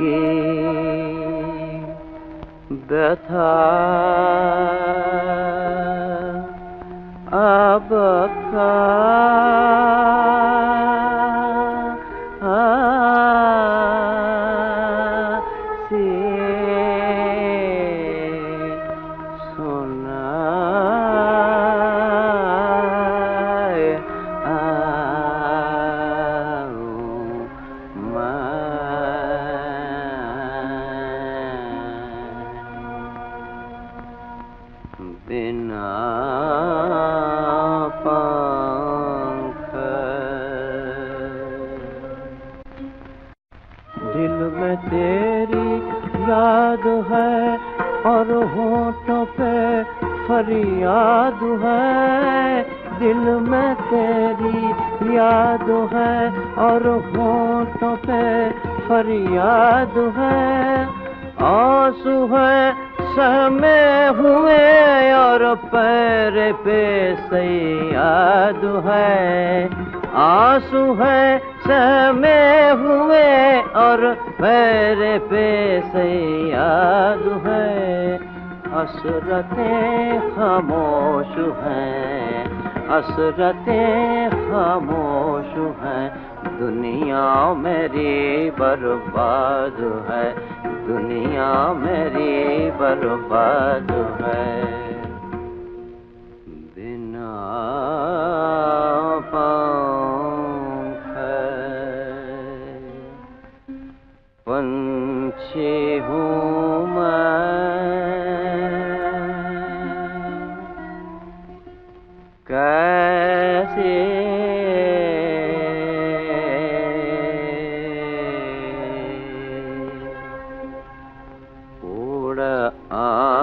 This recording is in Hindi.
की व्यथा अब का बिना दिल में तेरी याद है और होठों पे फरियाद है। दिल में तेरी याद है और होठों पे फरियाद है। आँसू है सहमे हुए और पैर पे सयाद है। आँसू है सहमे हुए और पैर पे सयाद है। असरतें खामोश हैं असरतें खामोश हैं। दुनिया मेरी बर्बाद है। दुनिया मेरी बर्बाद है। बिना कैसे 啊